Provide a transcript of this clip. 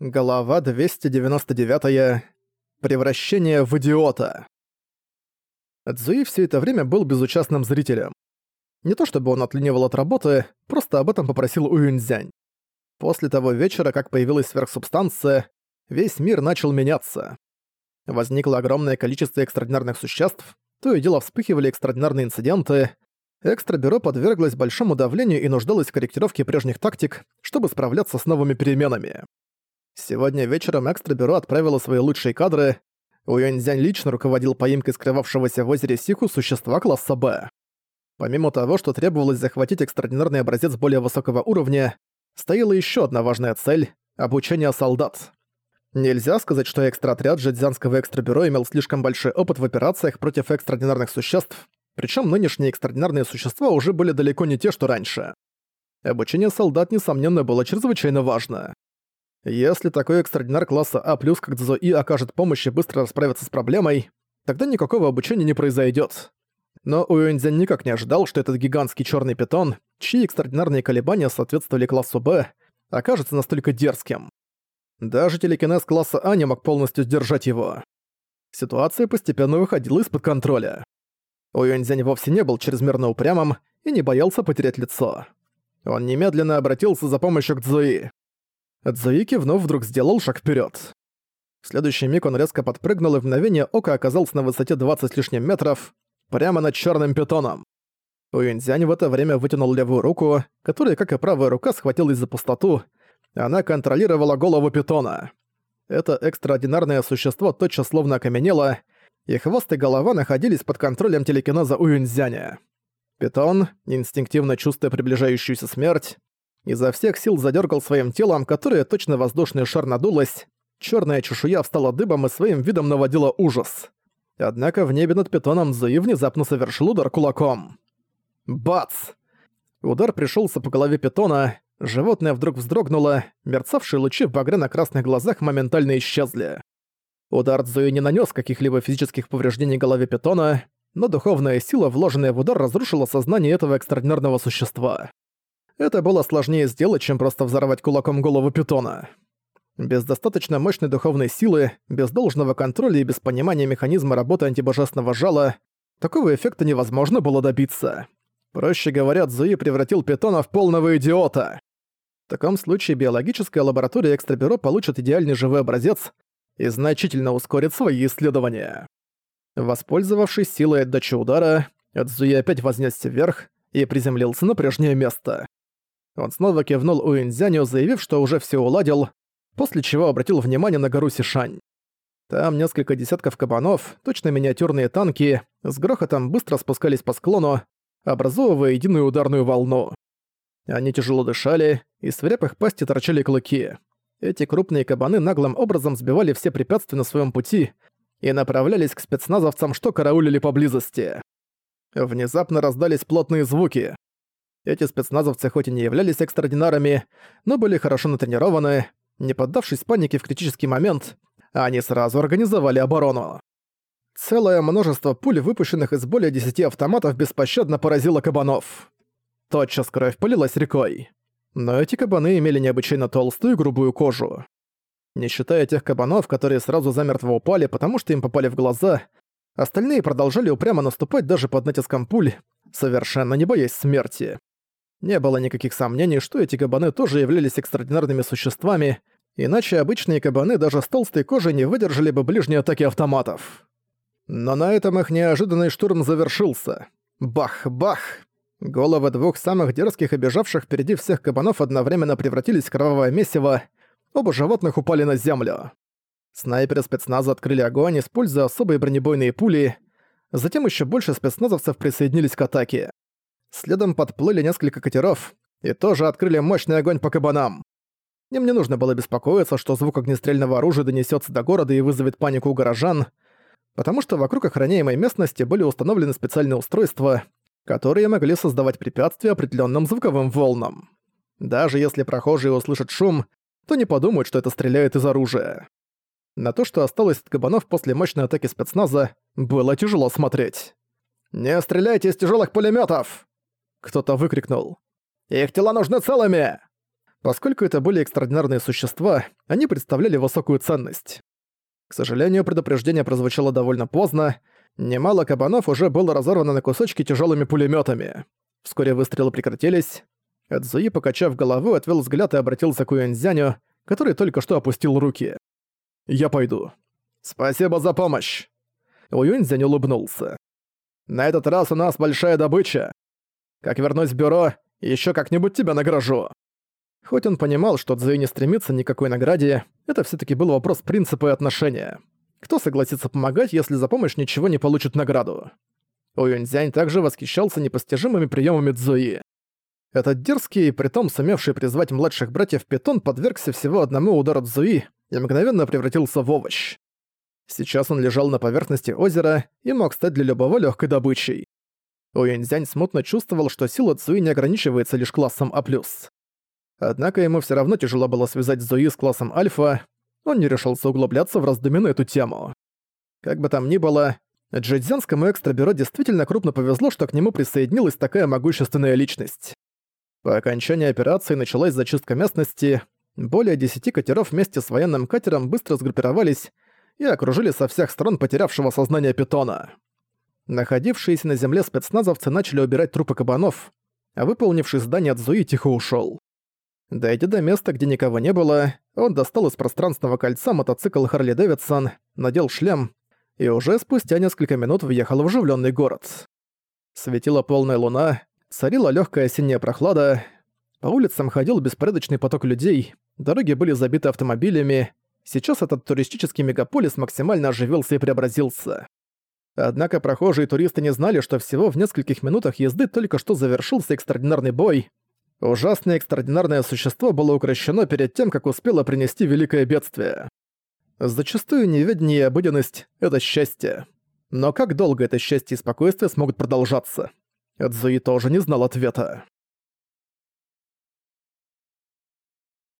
Голова 299. -я. Превращение в идиота. Цзуи все это время был безучастным зрителем. Не то чтобы он отлынивал от работы, просто об этом попросил Уюньцзянь. После того вечера, как появилась сверхсубстанция, весь мир начал меняться. Возникло огромное количество экстраординарных существ, то и дело вспыхивали экстраординарные инциденты, Экстрабюро подверглось большому давлению и нуждалось в корректировке прежних тактик, чтобы справляться с новыми переменами. Сегодня вечером Экстрабюро отправило свои лучшие кадры. Уюньцзянь лично руководил поимкой скрывавшегося в озере Сиху существа класса Б. Помимо того, что требовалось захватить экстраординарный образец более высокого уровня, стояла еще одна важная цель — обучение солдат. Нельзя сказать, что экстроотряд Жидзянского экстрабюро имел слишком большой опыт в операциях против экстраординарных существ, причем нынешние экстраординарные существа уже были далеко не те, что раньше. Обучение солдат, несомненно, было чрезвычайно важно. Если такой экстраординар класса А+, как Цзои, окажет помощь и быстро расправится с проблемой, тогда никакого обучения не произойдет. Но Уэнзян никак не ожидал, что этот гигантский черный питон, чьи экстраординарные колебания соответствовали классу Б, окажется настолько дерзким. Даже телекинез класса А не мог полностью сдержать его. Ситуация постепенно выходила из-под контроля. Уэнзянь вовсе не был чрезмерно упрямым и не боялся потерять лицо. Он немедленно обратился за помощью к Цзуи. Цзуи кивнув вдруг сделал шаг вперед. В следующий миг он резко подпрыгнул и в мгновение ока оказался на высоте 20 с лишним метров, прямо над черным питоном. Уинзянь в это время вытянул левую руку, которая, как и правая рука, схватилась за пустоту. Она контролировала голову питона. Это экстраординарное существо тотчас словно окаменело, и хвост и голова находились под контролем телекинеза Уинзяня. Питон, инстинктивно чувствуя приближающуюся смерть, изо всех сил задергал своим телом, которое точно воздушный шар надулось, черная чешуя встала дыбом и своим видом наводила ужас. Однако в небе над питоном Зуи внезапно совершил удар кулаком. Бац! Удар пришелся по голове питона, животное вдруг вздрогнуло, мерцавшие лучи в багряно-красных глазах моментально исчезли. Удар Цзуи не нанес каких-либо физических повреждений голове питона, но духовная сила, вложенная в удар, разрушила сознание этого экстраординарного существа. Это было сложнее сделать, чем просто взорвать кулаком голову питона. Без достаточно мощной духовной силы, без должного контроля и без понимания механизма работы антибожественного жала, такого эффекта невозможно было добиться. Проще говоря, Цзуи превратил питона в полного идиота. В таком случае биологическая лаборатория Экстрабюро получит идеальный живой образец и значительно ускорит свои исследования. Воспользовавшись силой отдачи удара, Цзуи опять вознесся вверх и приземлился на прежнее место. Он снова кивнул Уинзяню, заявив, что уже все уладил, после чего обратил внимание на гору Сишань. Там несколько десятков кабанов, точно миниатюрные танки, с грохотом быстро спускались по склону, образовывая единую ударную волну. Они тяжело дышали, и свирепых пасти торчали клыки. Эти крупные кабаны наглым образом сбивали все препятствия на своем пути и направлялись к спецназовцам, что караулили поблизости. Внезапно раздались плотные звуки. Эти спецназовцы хоть и не являлись экстраординарами, но были хорошо натренированы, не поддавшись панике в критический момент, они сразу организовали оборону. Целое множество пуль, выпущенных из более десяти автоматов, беспощадно поразило кабанов. Тотчас кровь полилась рекой. Но эти кабаны имели необычайно толстую и грубую кожу. Не считая тех кабанов, которые сразу замертво упали, потому что им попали в глаза, остальные продолжали упрямо наступать даже под натиском пуль, совершенно не боясь смерти. Не было никаких сомнений, что эти кабаны тоже являлись экстраординарными существами, иначе обычные кабаны даже с толстой кожей не выдержали бы ближней атаки автоматов. Но на этом их неожиданный штурм завершился. Бах-бах! Головы двух самых дерзких и бежавших впереди всех кабанов одновременно превратились в кровавое месиво, оба животных упали на землю. Снайперы спецназа открыли огонь, используя особые бронебойные пули, затем еще больше спецназовцев присоединились к атаке. Следом подплыли несколько катеров и тоже открыли мощный огонь по кабанам. Им не нужно было беспокоиться, что звук огнестрельного оружия донесется до города и вызовет панику у горожан, потому что вокруг охраняемой местности были установлены специальные устройства, которые могли создавать препятствия определенным звуковым волнам. Даже если прохожие услышат шум, то не подумают, что это стреляет из оружия. На то, что осталось от кабанов после мощной атаки спецназа, было тяжело смотреть. «Не стреляйте из тяжелых пулеметов! Кто-то выкрикнул. «Их тела нужны целыми!» Поскольку это были экстраординарные существа, они представляли высокую ценность. К сожалению, предупреждение прозвучало довольно поздно. Немало кабанов уже было разорвано на кусочки тяжелыми пулеметами. Вскоре выстрелы прекратились. Эдзуи, покачав голову, отвел взгляд и обратился к Уэнзяню, который только что опустил руки. «Я пойду». «Спасибо за помощь!» Уюньцзянь улыбнулся. «На этот раз у нас большая добыча. Как вернусь в бюро, еще как-нибудь тебя награжу». Хоть он понимал, что Цзуи не стремится ни к какой награде, это все таки был вопрос принципа и отношения. Кто согласится помогать, если за помощь ничего не получит награду? Уюньцзянь также восхищался непостижимыми приемами Цзуи. Этот дерзкий, притом сумевший призвать младших братьев Питон подвергся всего одному удару Цзуи и мгновенно превратился в овощ. Сейчас он лежал на поверхности озера и мог стать для любого легкой добычей. Уюньцзянь смутно чувствовал, что сила Цзуи не ограничивается лишь классом А+. Однако ему все равно тяжело было связать Зуи с классом Альфа, он не решился углубляться в раздумье на эту тему. Как бы там ни было, Джидзянскому экстрабюро действительно крупно повезло, что к нему присоединилась такая могущественная личность. По окончании операции началась зачистка местности, более десяти катеров вместе с военным катером быстро сгруппировались и окружили со всех сторон потерявшего сознание питона. Находившиеся на земле спецназовцы начали убирать трупы кабанов, а выполнивший здание Цзуи тихо ушел. Дойдя до места, где никого не было, он достал из пространственного кольца мотоцикл Харли Дэвидсон, надел шлем и уже спустя несколько минут въехал в оживленный город. Светила полная луна, царила легкая осенняя прохлада, по улицам ходил беспорядочный поток людей, дороги были забиты автомобилями, сейчас этот туристический мегаполис максимально оживился и преобразился. Однако прохожие туристы не знали, что всего в нескольких минутах езды только что завершился экстраординарный бой, Ужасное экстраординарное существо было укращено перед тем, как успело принести великое бедствие. Зачастую неведение и обыденность — это счастье. Но как долго это счастье и спокойствие смогут продолжаться? Эдзуи тоже не знал ответа.